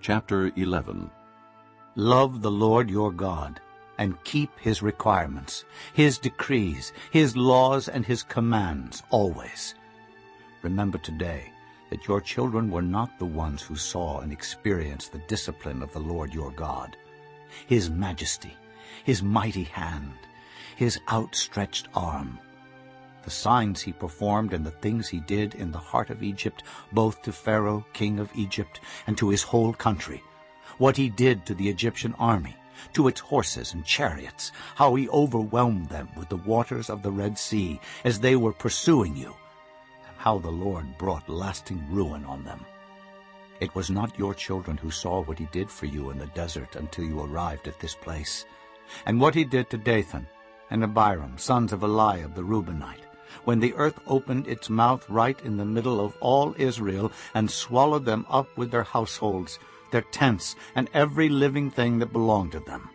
Chapter 11 Love the Lord your God, and keep his requirements, his decrees, his laws, and his commands always. Remember today that your children were not the ones who saw and experienced the discipline of the Lord your God, his majesty, his mighty hand, his outstretched arm, the signs he performed and the things he did in the heart of Egypt, both to Pharaoh, king of Egypt, and to his whole country, what he did to the Egyptian army, to its horses and chariots, how he overwhelmed them with the waters of the Red Sea as they were pursuing you, and how the Lord brought lasting ruin on them. It was not your children who saw what he did for you in the desert until you arrived at this place, and what he did to Dathan and Abiram, sons of Eliab the Reubenite, when the earth opened its mouth right in the middle of all Israel and swallowed them up with their households, their tents, and every living thing that belonged to them.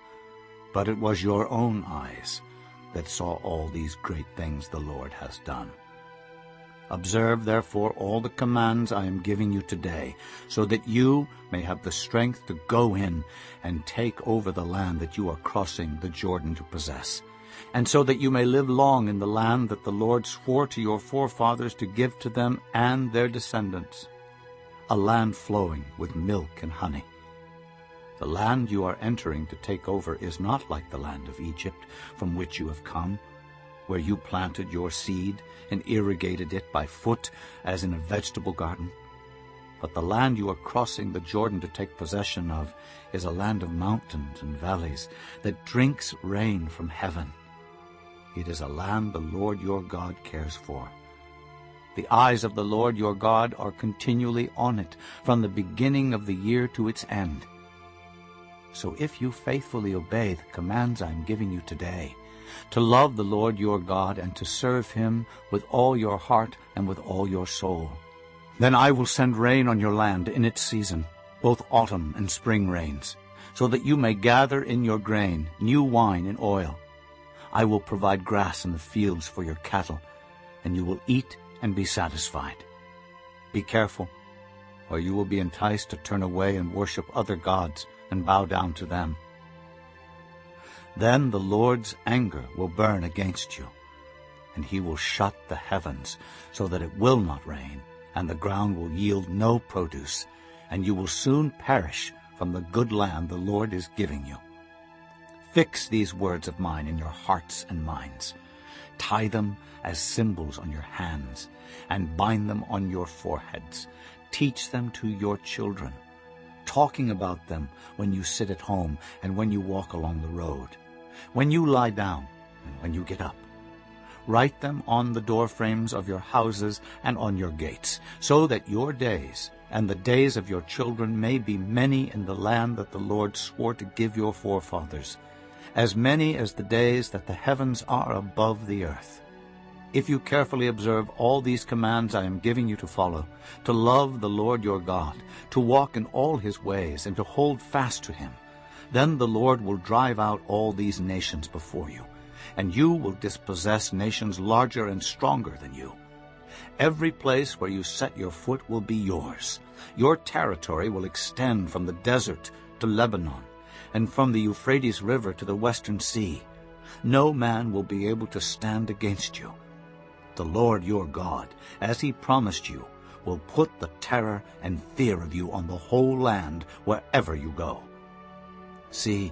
But it was your own eyes that saw all these great things the Lord has done. Observe, therefore, all the commands I am giving you today, so that you may have the strength to go in and take over the land that you are crossing the Jordan to possess and so that you may live long in the land that the Lord swore to your forefathers to give to them and their descendants, a land flowing with milk and honey. The land you are entering to take over is not like the land of Egypt from which you have come, where you planted your seed and irrigated it by foot as in a vegetable garden. But the land you are crossing the Jordan to take possession of is a land of mountains and valleys that drinks rain from heaven. It is a land the Lord your God cares for. The eyes of the Lord your God are continually on it, from the beginning of the year to its end. So if you faithfully obey the commands I am giving you today, to love the Lord your God and to serve him with all your heart and with all your soul, then I will send rain on your land in its season, both autumn and spring rains, so that you may gather in your grain, new wine and oil, I will provide grass in the fields for your cattle, and you will eat and be satisfied. Be careful, or you will be enticed to turn away and worship other gods and bow down to them. Then the Lord's anger will burn against you, and he will shut the heavens so that it will not rain, and the ground will yield no produce, and you will soon perish from the good land the Lord is giving you. Fix these words of mine in your hearts and minds. Tie them as symbols on your hands, and bind them on your foreheads. Teach them to your children, talking about them when you sit at home and when you walk along the road, when you lie down and when you get up. Write them on the doorframes of your houses and on your gates, so that your days and the days of your children may be many in the land that the Lord swore to give your forefathers, as many as the days that the heavens are above the earth. If you carefully observe all these commands I am giving you to follow, to love the Lord your God, to walk in all his ways, and to hold fast to him, then the Lord will drive out all these nations before you, and you will dispossess nations larger and stronger than you. Every place where you set your foot will be yours. Your territory will extend from the desert to Lebanon, and from the Euphrates River to the western sea. No man will be able to stand against you. The Lord your God, as he promised you, will put the terror and fear of you on the whole land wherever you go. See,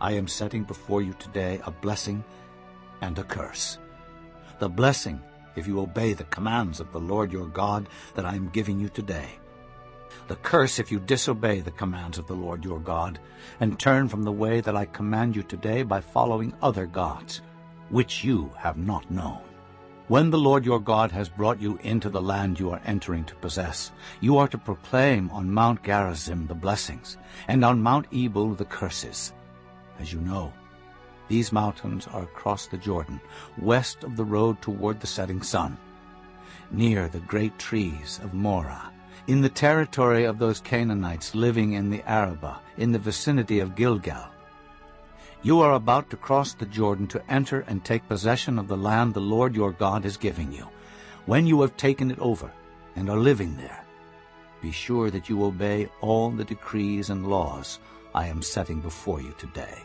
I am setting before you today a blessing and a curse. The blessing, if you obey the commands of the Lord your God that I am giving you today, the curse if you disobey the commands of the Lord your God, and turn from the way that I command you today by following other gods, which you have not known. When the Lord your God has brought you into the land you are entering to possess, you are to proclaim on Mount Gerizim the blessings, and on Mount Ebal the curses. As you know, these mountains are across the Jordan, west of the road toward the setting sun, near the great trees of Moreh, in the territory of those Canaanites living in the Arabah, in the vicinity of Gilgal. You are about to cross the Jordan to enter and take possession of the land the Lord your God is giving you, when you have taken it over and are living there. Be sure that you obey all the decrees and laws I am setting before you today.